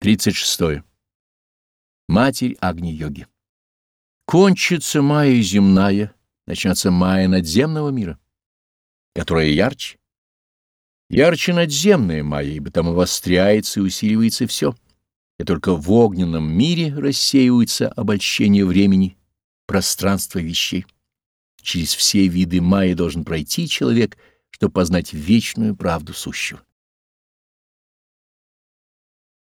36. Матерь Агни-йоги. Кончится майя земная, начнется майя надземного мира, которая ярче. Ярче надземная майя, ибо там обостряется и усиливается все, и только в огненном мире рассеивается обольщение времени, пространства вещей. Через все виды майи должен пройти человек, чтобы познать вечную правду сущего.